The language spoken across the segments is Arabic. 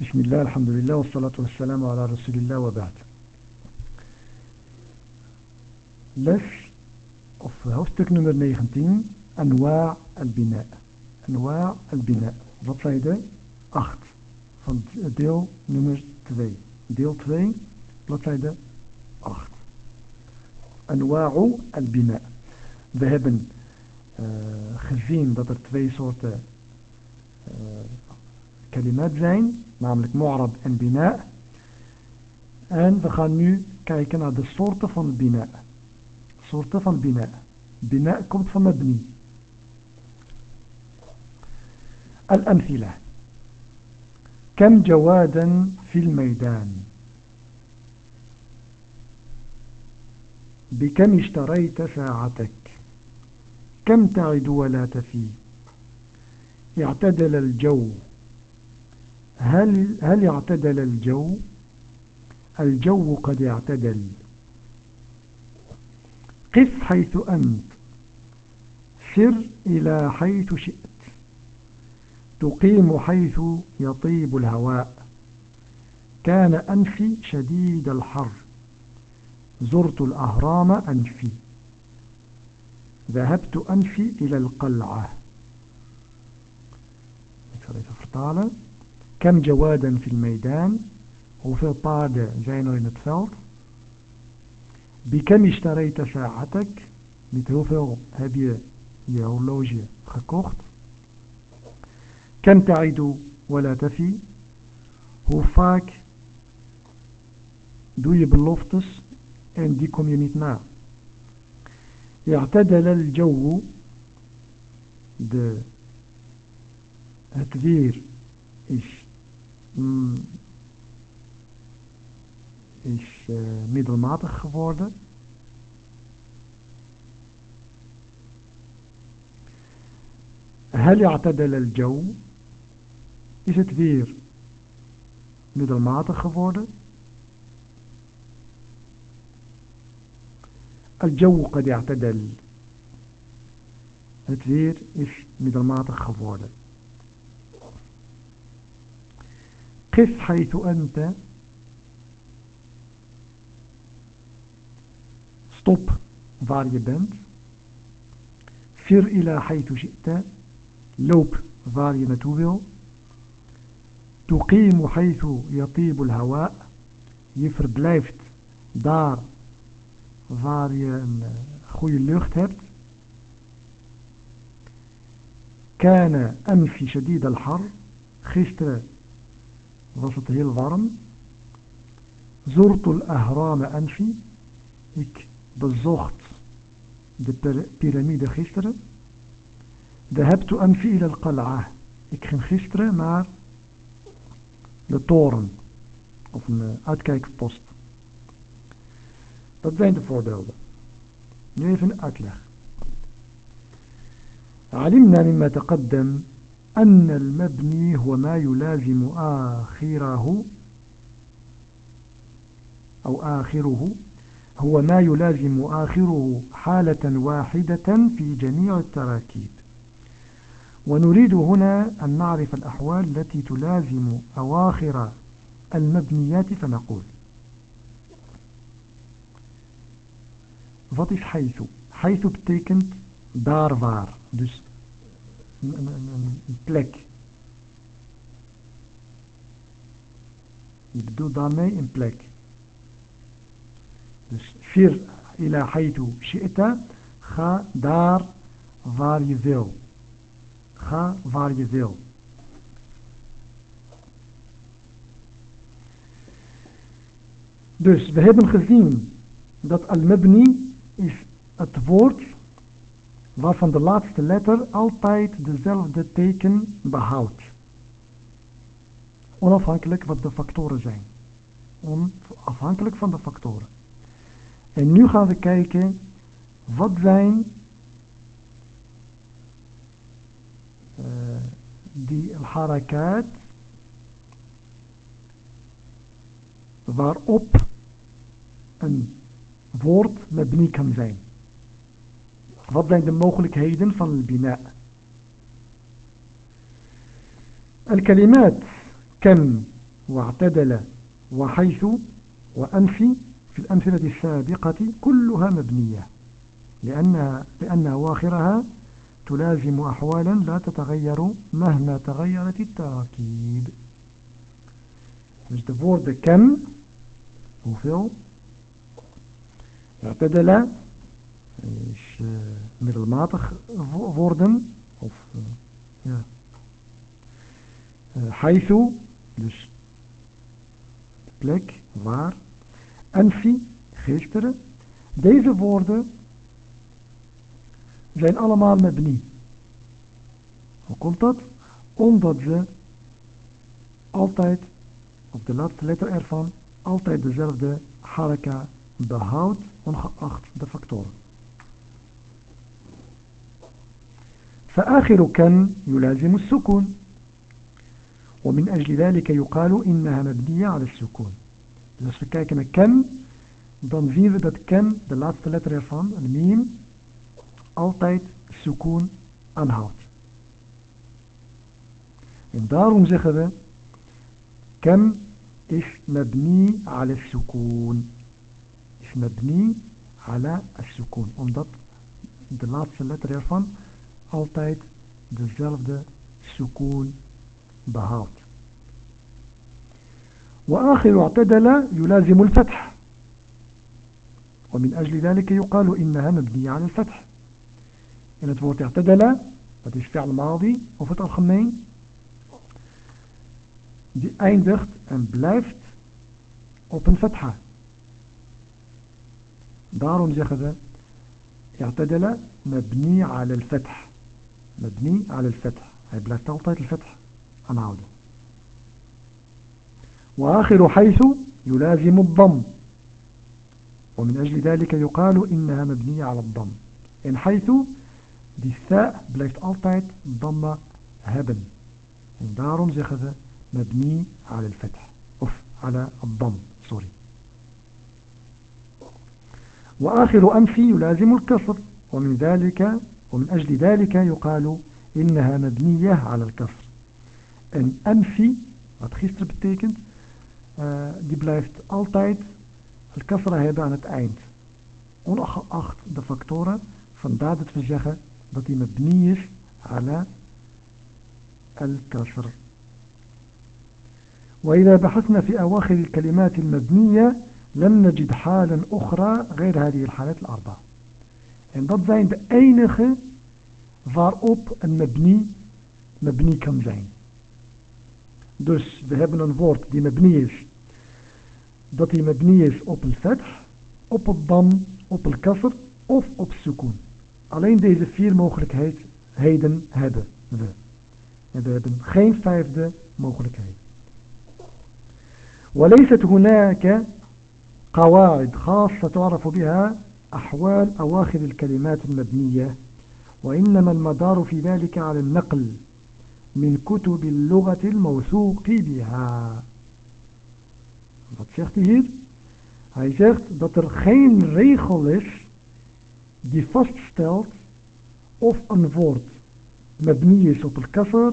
بسم الله الحمد لله والصلاة والسلام على رسول الله وبعد. لس of هاستك nummer 19 أنواع البناء أنواع البناء رصيدة أخت van deel nummer 2 deel 2 رصيدة أخت أنواع البناء ذهبن خزين uh, gezien dat er kalimat zijn namelijk mu'rab en bina. En we gaan nu kijken naar de soorten van bina. Soorten van bina. Bina komt van mabni. الأمثلة كم جوادا في الميدان بكم اشتريت ساعتك كم تعد ولا تفي اعتدل الجو هل, هل اعتدل الجو؟ الجو قد اعتدل. قف حيث أنت. سر إلى حيث شئت. تقيم حيث يطيب الهواء. كان أنفي شديد الحر. زرت الأهرام أنفي. ذهبت أنفي إلى القلعة. Ik zal even vertalen. Kem jawaden fil meidan. Hoeveel paarden zijn er in het veld? Bikem ishtarayta sa'atak. Met hoeveel heb je je horloge gekocht? Kem ta'idu wala tafi. Hoe vaak doe je beloftes en die kom je niet na. اعتدل الجو de het weer is mm, is uh, middelmatig geworden. هل اعتدل الجو is het weer middelmatig geworden الجو قد اعتدل het weer is middelmatig geworden قف حيث أنت stop waar je bent سر إلى حيث شئت loop waar je naartoe wil تقيم حيث يطيب الهواء je verblijft daar waar je een goede lucht hebt كان أنفي شديد الحر gisteren was het heel warm. Zurtul ahrama anfi. Ik bezocht de piramide gisteren. Dahabtu anfi ila al-qal'a. Ik ging gisteren naar de toren. Of een uitkijkpost. Dat zijn de voorbeelden. Nu even uitleg. علمنا مما تقدم أن المبني هو ما يلازم آخره أو آخره هو ما يلازم آخره حالة واحدة في جميع التراكيب ونريد هنا أن نعرف الأحوال التي تلازم أواخر المبنيات فنقول Wat حيث? حيث betekent daar waar. Dus een, plek. Je bedoelt daarmee een plek. Dus fir ila haytu shi'ta. Ga daar waar je wil. Ga waar je wil. Dus we hebben gezien dat al-mabni is het woord waarvan de laatste letter altijd dezelfde teken behoudt. Onafhankelijk wat de factoren zijn. Onafhankelijk van de factoren. En nu gaan we kijken wat zijn uh, die harakat waarop een woord mebni kan zijn. Wat zijn de mogelijkheden van البناء الكلمات كم واعتدل وحيث وأنفي في الأمثلة السابقة كلها مبنية لأنها, لأن أواخرها تلازم أحوالا لا تتغير مهما تغيرت التراكيب Dus de woorden ken? I'tadala is uh, middelmatig worden, of uh, ja. Uh, dus plek, waar. Anfi, gisteren. Deze woorden zijn allemaal mebni. Hoe komt dat? Omdat ze altijd, op de laatste letter ervan, altijd dezelfde haraka behoudt, ongeacht de factoren. فآخر كان يلازم السكون ومن أجل ذلك يقال إنها مبنية على السكون Dus als we kijken naar ken, dan zien we dat ken, de laatste letter ervan, een miem, altijd sukoon aanhoudt. En daarom zeggen we, ken is mabni ala sukoon. Is mabni ala sukoon. Omdat de laatste letter ervan altijd dezelfde sukoon behoudt. وآخر اعتدل يلازم الفتح ومن أجل ذلك يقال إنها مبنية على الفتح het woord i'tadala, dat is fi'al madi of het algemeen, die eindigt en blijft op een fatha. Daarom zeggen we i'tadala mabni ala al-fath. مبني على الفتح. هي بلاك طايت الفتح. أنا وآخر حيث يلازم الضم. ومن أجل ذلك يقال إنها مبنية على الضم. إن حيث دي الثاء بلايت altijd ضم هبن إن دارم زيخذ مبني على الفتح. أوف على الضم. سوري. وآخر انفي يلازم الكسر. ومن ذلك ومن أجل ذلك يقال إنها مبنية على الكسر. أن أنفي أتخيست بتيكن دي بلايفت ألتايت الكسرة هيبا عن التعيند ونأخذ دي فاكتورة فانداد تفجخة بطي مبنية على الكسر. وإذا بحثنا في أواخر الكلمات المبنية لم نجد حالا أخرى غير هذه الحالات الأربعة. en dat zijn de enige waarop een mabni mabni kan zijn dus we hebben een woord die mabni is dat die mabni is op een vet op het dam op een kasser of op sukoon Alleen deze vier mogelijkheden hebben we. En we hebben geen vijfde mogelijkheid. وليست هناك قواعد خاصة تعرف بها أحوال أواخر الكلمات المبنية وإنما المدار في ذلك على النقل من كتب اللغة الموثوق بها Wat zegt hij hier? Hij zegt dat er geen regel is die vaststelt of een woord mabni is op kasser,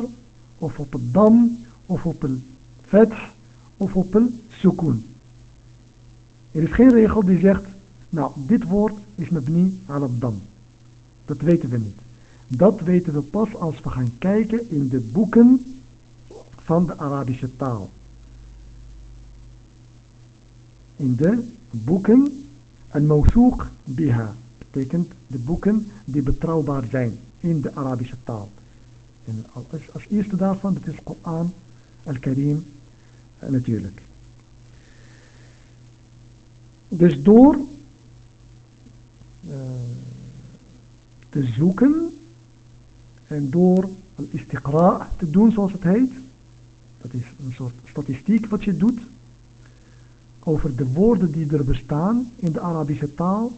of op het dam, of op vet, of op sukoon. Er is geen regel die zegt, nou, dit woord is mabni al dam. Dat weten we niet. Dat weten we pas als we gaan kijken in de boeken van de Arabische taal. In de boeken al-mawthuq biha betekent de boeken die betrouwbaar zijn in de Arabische taal. En als, eerste daarvan, dat is Koran, Al-Karim eh, natuurlijk. Dus door te zoeken en door een istiqra te doen zoals het heet, dat is een soort statistiek wat je doet over de woorden die er bestaan in de Arabische taal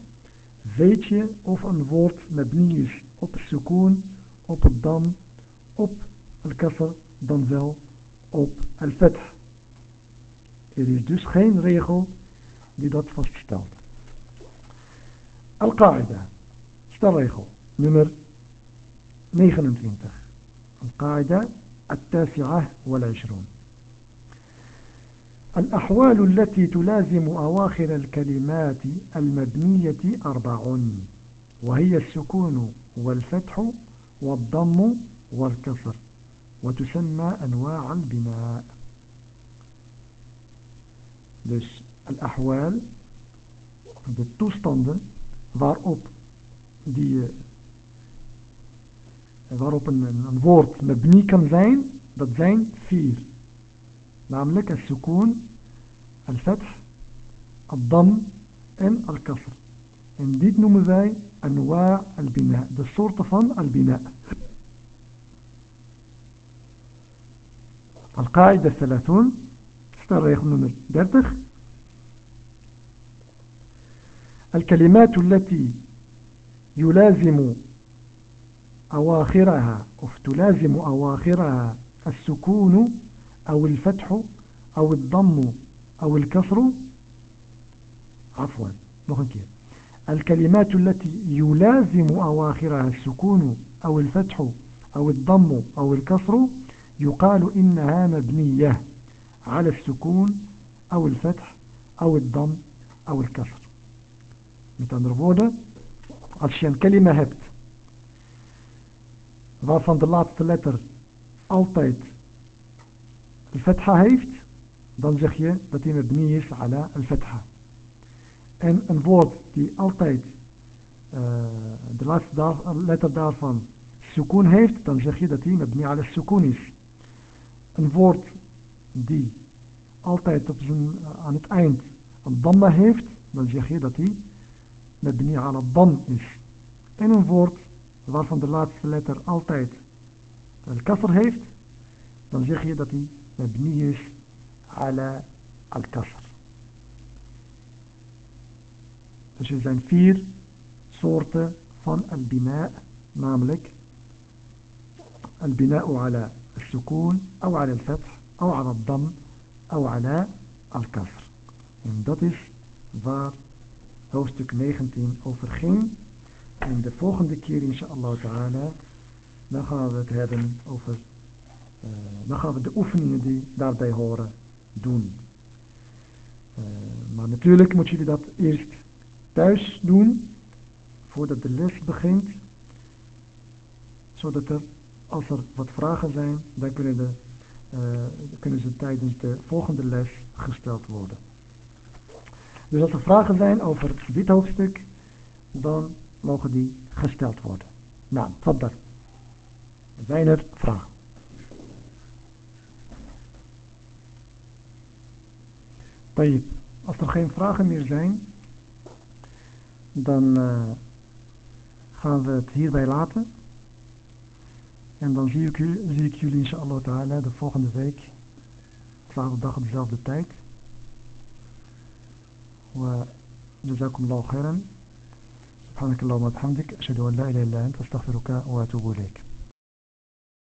weet je of een woord mabni is op sukoon, op het dam, op al-kasr, dan wel op al-fath. Er is dus geen regel die dat vaststelt. Al-Qaida, stelregel, nummer 29. Al-Qaida, التاسعة والعشرون. الأحوال التي تلازم أواخر الكلمات المبنية أربع وهي السكون والفتح والضم والكسر وتسمى أنواع البناء. Dus الأحوال de toestanden waarop die waarop een, een woord mebni kan zijn, dat zijn vier. Namelijk al-sukoon, al-fath, al-dam en al-kasr. En dit noemen wij anwa al-bina, de soorten van al-bina. القاعدة الثلاثون regel nummer 30 الكلمات التي يلازم أواخرها أو تلازم أواخرها السكون أو الفتح أو الضم أو الكسر. عفوا الكلمات التي يلازم أواخرها السكون أو الفتح أو الضم أو الكسر يقال إنها مبنية على السكون أو الفتح أو الضم أو الكسر. Met andere woorden, als je een kalima hebt waarvan de laatste letter altijd al-fatha heeft, dan zeg je dat hij mabni is ala al-fatha. En een woord die altijd uh, de laatste letter daarvan sukoon heeft, dan zeg je dat hij mabni ala sukoon is. Een woord die altijd op zijn, aan het eind een damma heeft, dan zeg je dat hij mabni ala dam is. En een woord waarvan de laatste letter altijd een kasser heeft, dan zeg je dat hij mabni is ala al-kasser. Dus er zijn vier soorten van al-bina, namelijk البناء على السكون أو على الفتح أو على الضم أو على الكسر en dat is waar hoofdstuk 19 over ging En de volgende keer, inshallah ta'ala, dan gaan we het hebben over, uh, dan gaan we de oefeningen die daarbij horen doen. Uh, maar natuurlijk moet jullie dat eerst thuis doen, voordat de les begint. Zodat er, als er wat vragen zijn, dan kunnen, de, uh, kunnen ze tijdens de volgende les gesteld worden. Dus als er vragen zijn over dit hoofdstuk, dan mogen die gesteld worden. Nou, wat dat. Zijn er vragen? Als er geen vragen meer zijn, dan uh, gaan we het hierbij laten. En dan zie ik, zie ik jullie inshallah ta'ala de volgende week, dezelfde dag op dezelfde tijd. وجزاكم الله خيرا. سبحانك اللهم وبحمدك أشهد أن لا إله إلا أنت أستغفرك وأتوب إليك.